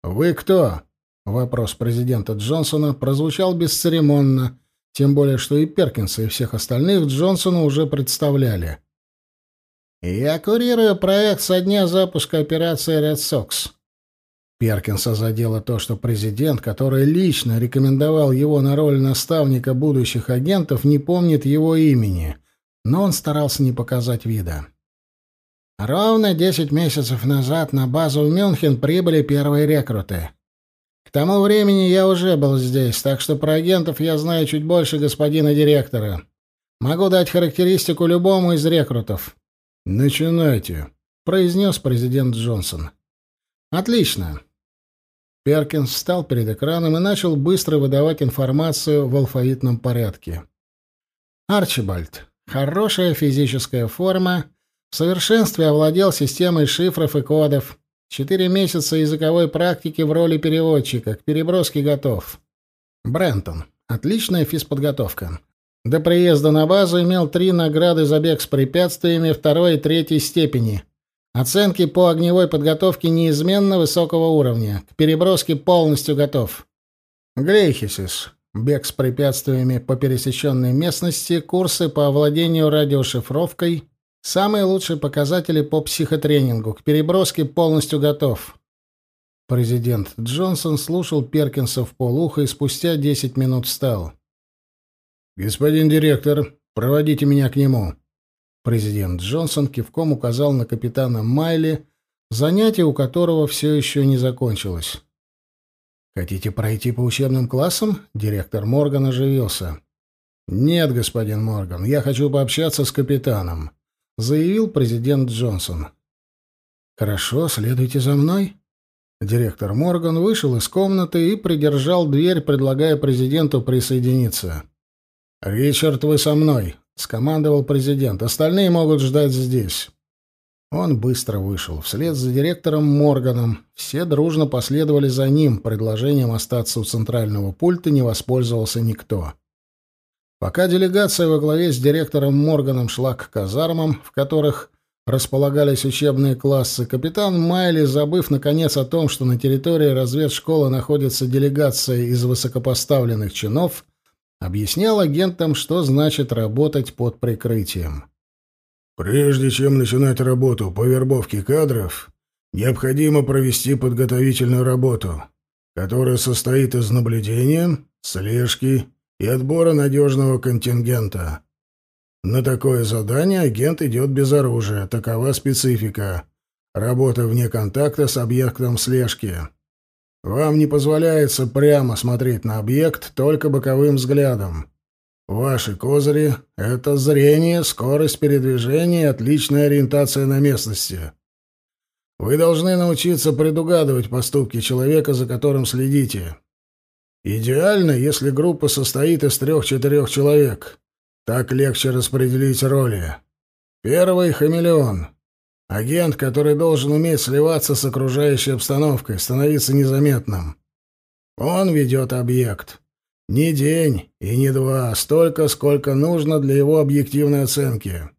«Вы кто?» Вопрос президента Джонсона прозвучал бесцеремонно, тем более что и Перкинса, и всех остальных Джонсона уже представляли. «Я курирую проект со дня запуска операции Red Sox». Перкинса задело то, что президент, который лично рекомендовал его на роль наставника будущих агентов, не помнит его имени, но он старался не показать вида. Ровно десять месяцев назад на базу в Мюнхен прибыли первые рекруты. К тому времени я уже был здесь, так что про агентов я знаю чуть больше господина директора. Могу дать характеристику любому из рекрутов. Начинайте, произнес президент Джонсон. Отлично. Перкинс встал перед экраном и начал быстро выдавать информацию в алфавитном порядке. Арчибальд. Хорошая физическая форма. В совершенстве овладел системой шифров и кодов. Четыре месяца языковой практики в роли переводчика. К переброске готов. Брентон. Отличная физподготовка. До приезда на базу имел три награды за бег с препятствиями второй и третьей степени. Оценки по огневой подготовке неизменно высокого уровня. К переброске полностью готов. Глейхисис. Бег с препятствиями по пересеченной местности, курсы по овладению радиошифровкой, Самые лучшие показатели по психотренингу. К переброске полностью готов. Президент Джонсон слушал Перкинса в полухо и спустя десять минут встал. «Господин директор, проводите меня к нему». Президент Джонсон кивком указал на капитана Майли, занятие у которого все еще не закончилось. «Хотите пройти по учебным классам?» Директор Морган оживился. «Нет, господин Морган, я хочу пообщаться с капитаном заявил президент Джонсон. Хорошо, следуйте за мной. Директор Морган вышел из комнаты и придержал дверь, предлагая президенту присоединиться. «Ричард, вы со мной», — скомандовал президент. «Остальные могут ждать здесь». Он быстро вышел. Вслед за директором Морганом все дружно последовали за ним. Предложением остаться у центрального пульта не воспользовался никто. Пока делегация во главе с директором Морганом шла к казармам, в которых располагались учебные классы, капитан Майли, забыв наконец о том, что на территории разведшколы находится делегация из высокопоставленных чинов, объяснял агентам, что значит работать под прикрытием. Прежде чем начинать работу по вербовке кадров, необходимо провести подготовительную работу, которая состоит из наблюдения, слежки и отбора надежного контингента. На такое задание агент идет без оружия, такова специфика. Работа вне контакта с объектом слежки. Вам не позволяется прямо смотреть на объект только боковым взглядом. Ваши козыри — это зрение, скорость передвижения и отличная ориентация на местности. Вы должны научиться предугадывать поступки человека, за которым следите. Идеально, если группа состоит из трех-четырех человек. Так легче распределить роли. Первый — хамелеон. Агент, который должен уметь сливаться с окружающей обстановкой, становиться незаметным. Он ведет объект. Не день и не два, столько, сколько нужно для его объективной оценки.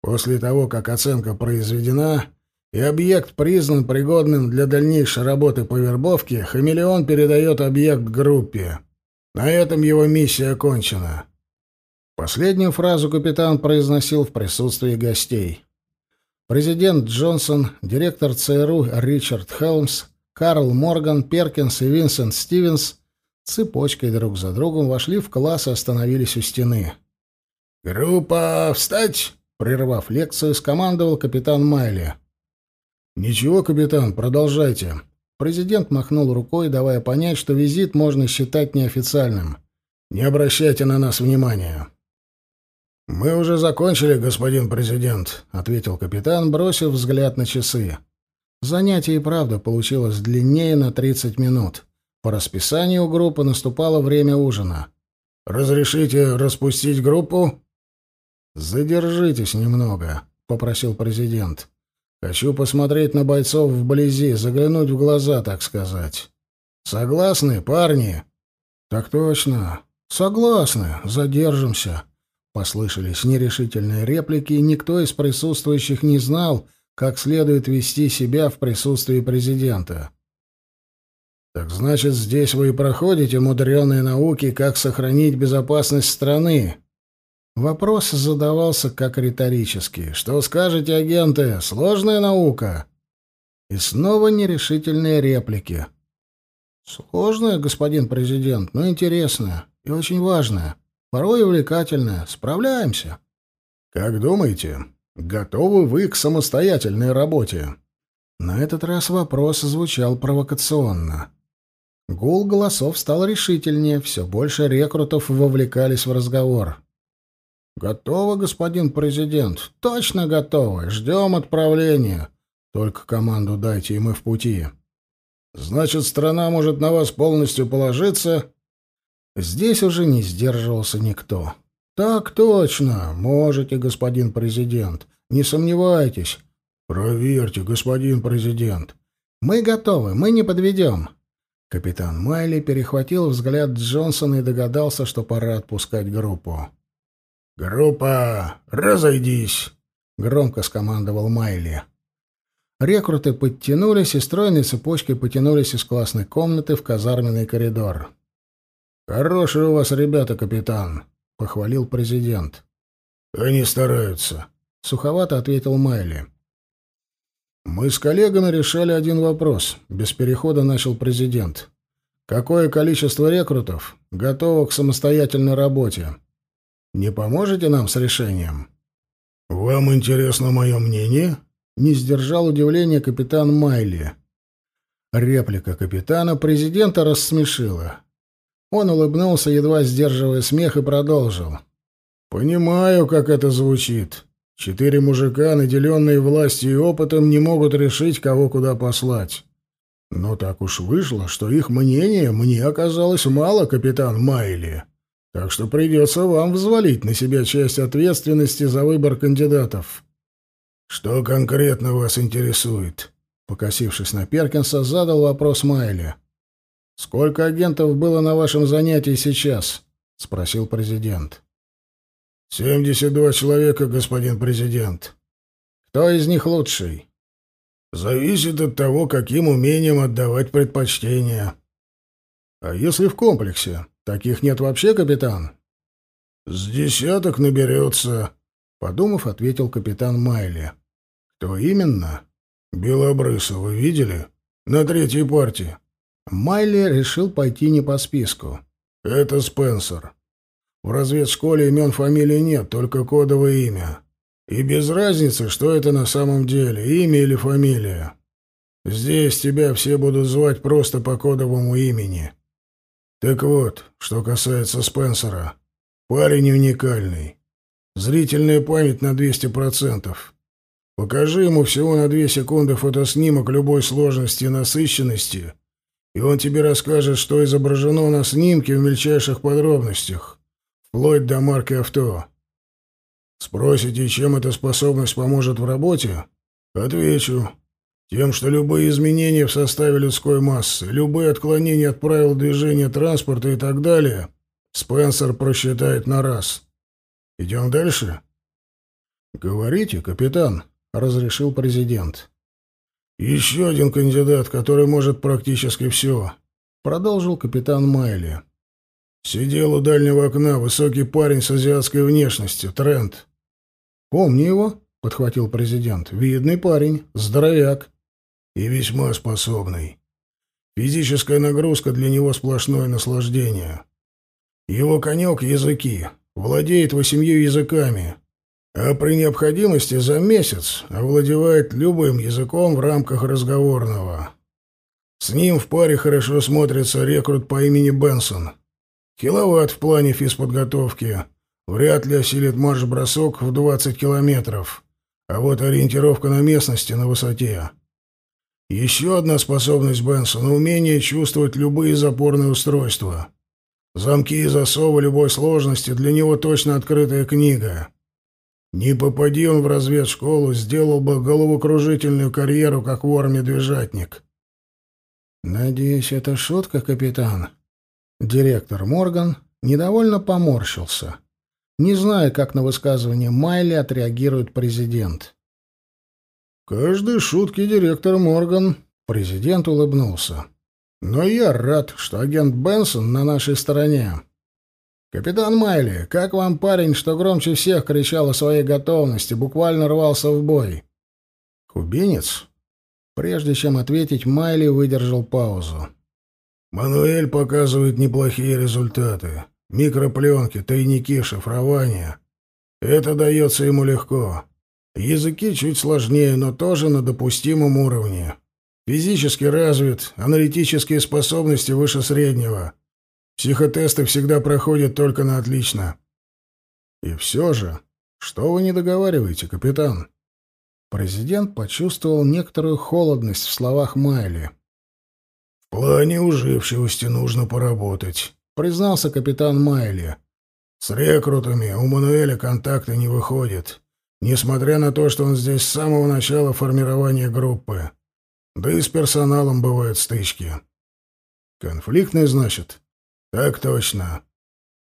После того, как оценка произведена и объект признан пригодным для дальнейшей работы по вербовке, хамелеон передает объект группе. На этом его миссия окончена. Последнюю фразу капитан произносил в присутствии гостей. Президент Джонсон, директор ЦРУ Ричард Хелмс, Карл Морган, Перкинс и Винсент Стивенс цепочкой друг за другом вошли в класс и остановились у стены. «Группа, встать!» — прервав лекцию, скомандовал капитан Майли. «Ничего, капитан, продолжайте». Президент махнул рукой, давая понять, что визит можно считать неофициальным. «Не обращайте на нас внимания». «Мы уже закончили, господин президент», — ответил капитан, бросив взгляд на часы. Занятие и правда получилось длиннее на 30 минут. По расписанию группы наступало время ужина. «Разрешите распустить группу?» «Задержитесь немного», — попросил президент. «Хочу посмотреть на бойцов вблизи, заглянуть в глаза, так сказать. Согласны, парни?» «Так точно. Согласны. Задержимся». Послышались нерешительные реплики, и никто из присутствующих не знал, как следует вести себя в присутствии президента. «Так значит, здесь вы и проходите мудреные науки, как сохранить безопасность страны?» Вопрос задавался как риторический. «Что скажете, агенты? Сложная наука?» И снова нерешительные реплики. «Сложная, господин президент, но интересная и очень важная» порой увлекательная. Справляемся. Как думаете, готовы вы к самостоятельной работе? На этот раз вопрос звучал провокационно. Гул голосов стал решительнее, все больше рекрутов вовлекались в разговор. «Готовы, господин президент. Точно готовы. Ждем отправления. Только команду дайте, и мы в пути. Значит, страна может на вас полностью положиться Здесь уже не сдерживался никто. «Так точно. Можете, господин президент. Не сомневайтесь. Проверьте, господин президент. Мы готовы, мы не подведем». Капитан Майли перехватил взгляд Джонсона и догадался, что пора отпускать группу. «Группа, разойдись!» — громко скомандовал Майли. Рекруты подтянулись и стройной цепочкой потянулись из классной комнаты в казарменный коридор. «Хорошие у вас ребята, капитан», — похвалил президент. «Они стараются», — суховато ответил Майли. «Мы с коллегами решали один вопрос», — без перехода начал президент. «Какое количество рекрутов готово к самостоятельной работе? Не поможете нам с решением?» «Вам интересно мое мнение?» — не сдержал удивления капитан Майли. Реплика капитана президента рассмешила. Он улыбнулся, едва сдерживая смех, и продолжил. «Понимаю, как это звучит. Четыре мужика, наделенные властью и опытом, не могут решить, кого куда послать. Но так уж вышло, что их мнение мне оказалось мало, капитан Майли. Так что придется вам взвалить на себя часть ответственности за выбор кандидатов». «Что конкретно вас интересует?» Покосившись на Перкинса, задал вопрос Майли. «Сколько агентов было на вашем занятии сейчас?» — спросил президент. «Семьдесят два человека, господин президент». «Кто из них лучший?» «Зависит от того, каким умением отдавать предпочтение». «А если в комплексе? Таких нет вообще, капитан?» «С десяток наберется», — подумав, ответил капитан Майли. «Кто именно?» «Белобрысов, вы видели? На третьей партии». Майли решил пойти не по списку. «Это Спенсер. В разведшколе имен фамилии нет, только кодовое имя. И без разницы, что это на самом деле, имя или фамилия. Здесь тебя все будут звать просто по кодовому имени. Так вот, что касается Спенсера. Парень уникальный. Зрительная память на 200%. Покажи ему всего на две секунды фотоснимок любой сложности и насыщенности — и он тебе расскажет, что изображено на снимке в мельчайших подробностях, вплоть до марки авто. Спросите, чем эта способность поможет в работе? Отвечу. Тем, что любые изменения в составе людской массы, любые отклонения от правил движения транспорта и так далее, Спенсер просчитает на раз. Идем дальше? Говорите, капитан, разрешил президент. Еще один кандидат, который может практически все, продолжил капитан Майли. Сидел у дальнего окна высокий парень с азиатской внешностью, Трент. Помни его, подхватил президент. Видный парень, здоровяк и весьма способный. Физическая нагрузка для него сплошное наслаждение. Его конек — языки, владеет восемью языками, а при необходимости за месяц овладевает любым языком в рамках разговорного. С ним в паре хорошо смотрится рекрут по имени Бенсон. Хиловат в плане физподготовки, вряд ли осилит марш-бросок в 20 километров. А вот ориентировка на местности на высоте. Еще одна способность Бенсона — умение чувствовать любые запорные устройства. Замки и засовы любой сложности для него точно открытая книга. Не попади он в разведшколу, сделал бы головокружительную карьеру, как вор-медвежатник. «Надеюсь, это шутка, капитан?» Директор Морган недовольно поморщился не зная, как на высказывание Майли отреагирует президент. «Каждой шутки директор Морган...» Президент улыбнулся. «Но я рад, что агент Бенсон на нашей стороне. Капитан Майли, как вам парень, что громче всех кричал о своей готовности, буквально рвался в бой?» «Кубинец?» Прежде чем ответить, Майли выдержал паузу. «Мануэль показывает неплохие результаты. Микропленки, тайники, шифрование. Это дается ему легко. Языки чуть сложнее, но тоже на допустимом уровне. Физически развит, аналитические способности выше среднего. Психотесты всегда проходят только на отлично. И все же, что вы не договариваете, капитан? Президент почувствовал некоторую холодность в словах Майли. В плане уживчивости нужно поработать. — признался капитан Майли. «С рекрутами у Мануэля контакта не выходит, несмотря на то, что он здесь с самого начала формирования группы. Да и с персоналом бывают стычки». «Конфликтный, значит?» «Так точно.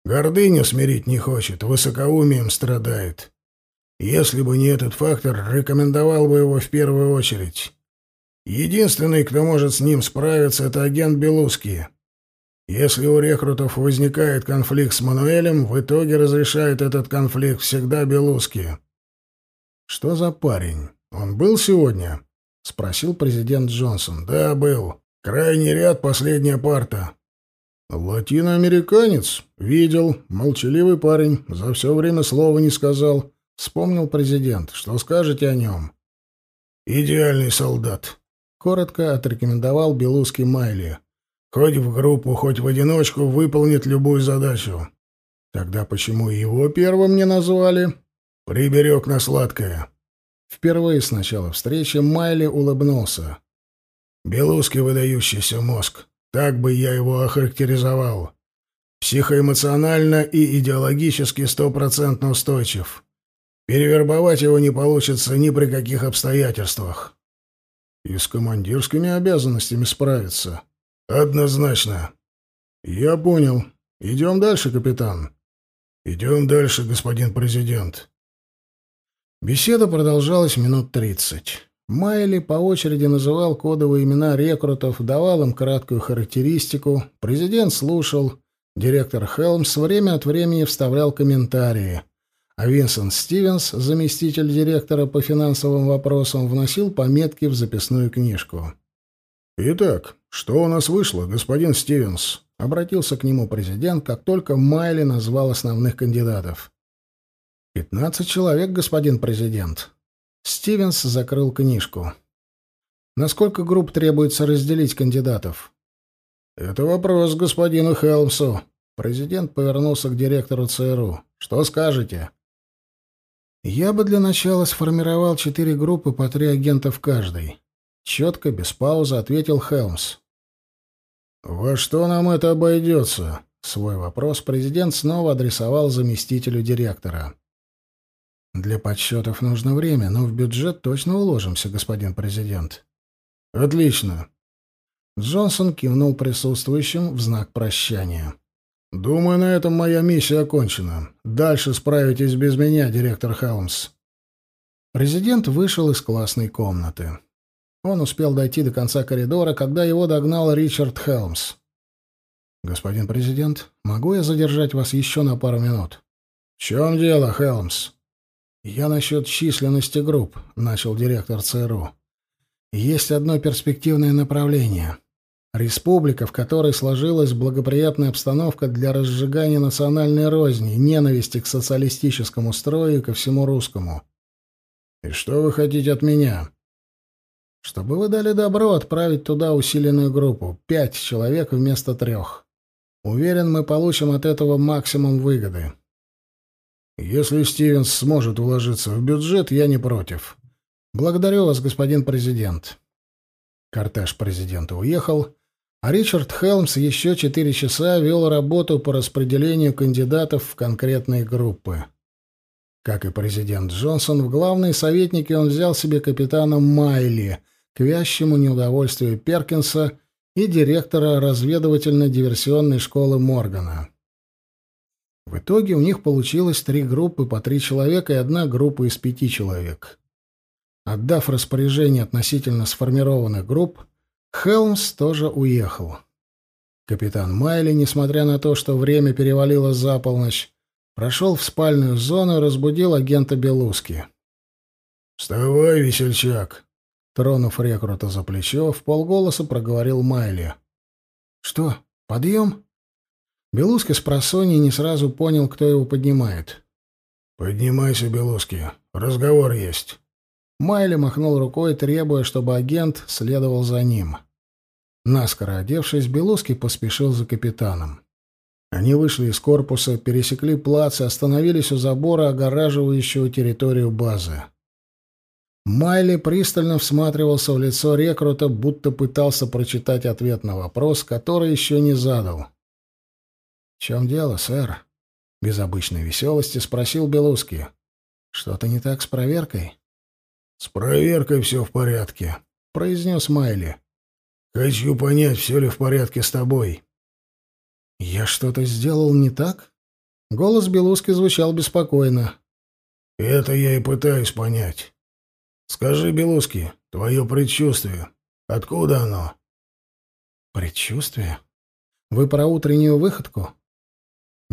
Гордыню смирить не хочет, высокоумием страдает. Если бы не этот фактор, рекомендовал бы его в первую очередь. Единственный, кто может с ним справиться, это агент Белузский». Если у рекрутов возникает конфликт с Мануэлем, в итоге разрешает этот конфликт всегда Белуски. «Что за парень? Он был сегодня?» — спросил президент Джонсон. «Да, был. Крайний ряд, последняя парта». «Латиноамериканец? Видел. Молчаливый парень. За все время слова не сказал». Вспомнил президент. «Что скажете о нем?» «Идеальный солдат», — коротко отрекомендовал Белуский Майли. Хоть в группу, хоть в одиночку выполнит любую задачу. Тогда почему его первым не назвали? Приберег на сладкое. Впервые с начала встречи Майли улыбнулся. Белузский выдающийся мозг. Так бы я его охарактеризовал. Психоэмоционально и идеологически стопроцентно устойчив. Перевербовать его не получится ни при каких обстоятельствах. И с командирскими обязанностями справиться. «Однозначно». «Я понял. Идем дальше, капитан». «Идем дальше, господин президент». Беседа продолжалась минут тридцать. Майли по очереди называл кодовые имена рекрутов, давал им краткую характеристику. Президент слушал. Директор Хелмс время от времени вставлял комментарии. А Винсент Стивенс, заместитель директора по финансовым вопросам, вносил пометки в записную книжку. «Итак, что у нас вышло, господин Стивенс?» — обратился к нему президент, как только Майли назвал основных кандидатов. «Пятнадцать человек, господин президент». Стивенс закрыл книжку. «Насколько групп требуется разделить кандидатов?» «Это вопрос господину Хелмсу». Президент повернулся к директору ЦРУ. «Что скажете?» «Я бы для начала сформировал четыре группы по три агента в каждой. Четко, без паузы ответил Хелмс. «Во что нам это обойдется?» Свой вопрос президент снова адресовал заместителю директора. Для подсчетов нужно время, но в бюджет точно уложимся, господин президент. Отлично. Джонсон кивнул присутствующим в знак прощания. Думаю, на этом моя миссия окончена. Дальше справитесь без меня, директор Хаумс. Президент вышел из классной комнаты. Он успел дойти до конца коридора, когда его догнал Ричард Хелмс. «Господин президент, могу я задержать вас еще на пару минут?» «В чем дело, Хелмс?» «Я насчет численности групп», — начал директор ЦРУ. «Есть одно перспективное направление. Республика, в которой сложилась благоприятная обстановка для разжигания национальной розни, ненависти к социалистическому строю и ко всему русскому». «И что вы хотите от меня?» «Чтобы вы дали добро отправить туда усиленную группу. Пять человек вместо трех. Уверен, мы получим от этого максимум выгоды». Если Стивенс сможет уложиться в бюджет, я не против. Благодарю вас, господин президент. Кортеж президента уехал, а Ричард Хелмс еще четыре часа вел работу по распределению кандидатов в конкретные группы. Как и президент Джонсон, в главные советники он взял себе капитана Майли, к вящему неудовольствию Перкинса и директора разведывательно-диверсионной школы Моргана. В итоге у них получилось три группы по три человека и одна группа из пяти человек. Отдав распоряжение относительно сформированных групп, Хелмс тоже уехал. Капитан Майли, несмотря на то, что время перевалило за полночь, прошел в спальную зону и разбудил агента Белуски. «Вставай, весельчак!» Тронув рекрута за плечо, в полголоса проговорил Майли. «Что, подъем?» Белуски с просонья не сразу понял, кто его поднимает. «Поднимайся, Белуски, разговор есть». Майли махнул рукой, требуя, чтобы агент следовал за ним. Наскоро одевшись, Белуски поспешил за капитаном. Они вышли из корпуса, пересекли плац и остановились у забора, огораживающего территорию базы. Майли пристально всматривался в лицо рекрута, будто пытался прочитать ответ на вопрос, который еще не задал. «В чем дело, сэр?» — без обычной веселости спросил Белуски. «Что-то не так с проверкой?» «С проверкой все в порядке», — произнес Майли. «Хочу понять, все ли в порядке с тобой». «Я что-то сделал не так?» Голос Белуски звучал беспокойно. «Это я и пытаюсь понять. Скажи, Белуски, твое предчувствие, откуда оно?» «Предчувствие? Вы про утреннюю выходку?»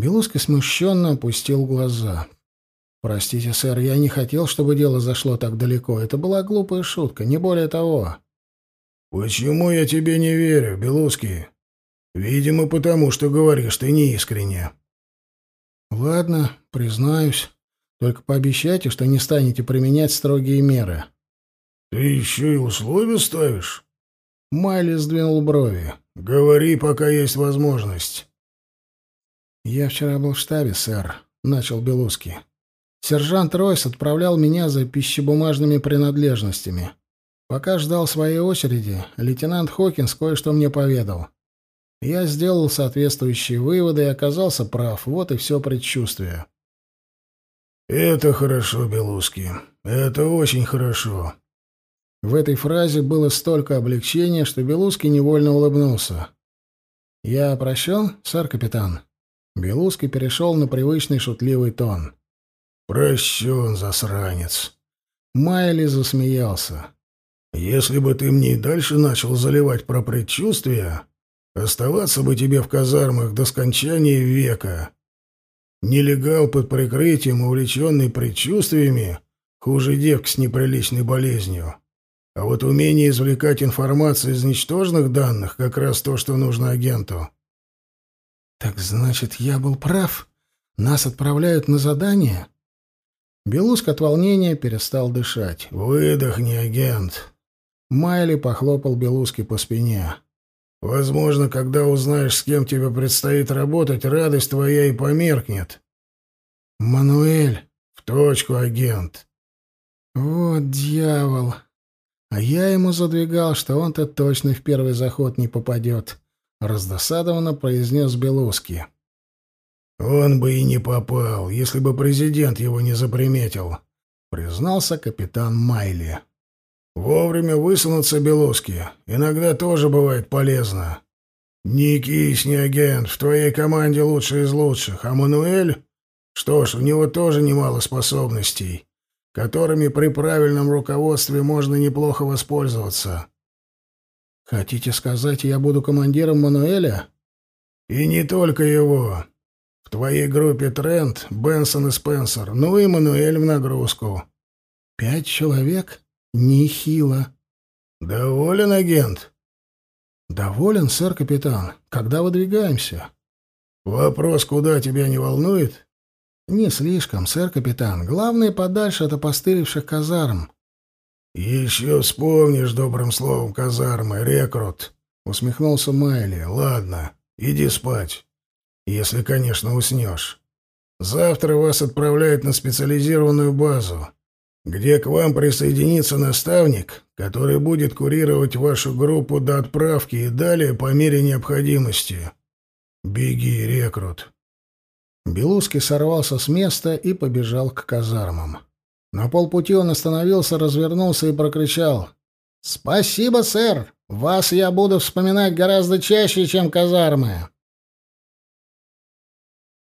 Белуски смущенно опустил глаза. «Простите, сэр, я не хотел, чтобы дело зашло так далеко. Это была глупая шутка, не более того». «Почему я тебе не верю, Белуски? Видимо, потому что говоришь ты неискренне». «Ладно, признаюсь. Только пообещайте, что не станете применять строгие меры». «Ты еще и условия ставишь?» Майли сдвинул брови. «Говори, пока есть возможность». «Я вчера был в штабе, сэр», — начал Белуски. «Сержант Ройс отправлял меня за пищебумажными принадлежностями. Пока ждал своей очереди, лейтенант Хокинс кое-что мне поведал. Я сделал соответствующие выводы и оказался прав. Вот и все предчувствие». «Это хорошо, Белуски. Это очень хорошо». В этой фразе было столько облегчения, что Белуски невольно улыбнулся. «Я прощен, сэр капитан?» Белуский перешел на привычный шутливый тон. «Прощен, засранец!» Майли засмеялся. «Если бы ты мне и дальше начал заливать про предчувствия, оставаться бы тебе в казармах до скончания века. Нелегал под прикрытием, увлеченный предчувствиями, хуже девки с неприличной болезнью. А вот умение извлекать информацию из ничтожных данных — как раз то, что нужно агенту. «Так значит, я был прав? Нас отправляют на задание?» Белуск от волнения перестал дышать. «Выдохни, агент!» Майли похлопал Белуски по спине. «Возможно, когда узнаешь, с кем тебе предстоит работать, радость твоя и померкнет». «Мануэль!» «В точку, агент!» «Вот дьявол! А я ему задвигал, что он-то точно в первый заход не попадет раздосадованно произнес Белуски. Он бы и не попал, если бы президент его не заприметил. признался капитан Майли. Вовремя высунуться, Белуски, иногда тоже бывает полезно. Не кисни, агент, в твоей команде лучший из лучших, а Мануэль... Что ж, у него тоже немало способностей, которыми при правильном руководстве можно неплохо воспользоваться. Хотите сказать, я буду командиром Мануэля? И не только его. В твоей группе Трент, Бенсон и Спенсер, ну и Мануэль в нагрузку. Пять человек? Нехило. Доволен, агент? Доволен, сэр-капитан. Когда выдвигаемся? Вопрос, куда тебя не волнует? Не слишком, сэр-капитан. Главное, подальше от опостылевших казарм. Еще вспомнишь добрым словом казармы, рекрут. Усмехнулся Майли. Ладно, иди спать. Если, конечно, уснешь. Завтра вас отправляют на специализированную базу где к вам присоединится наставник, который будет курировать вашу группу до отправки и далее по мере необходимости. Беги, рекрут. Белузский сорвался с места и побежал к казармам. На полпути он остановился, развернулся и прокричал. «Спасибо, сэр! Вас я буду вспоминать гораздо чаще, чем казармы!»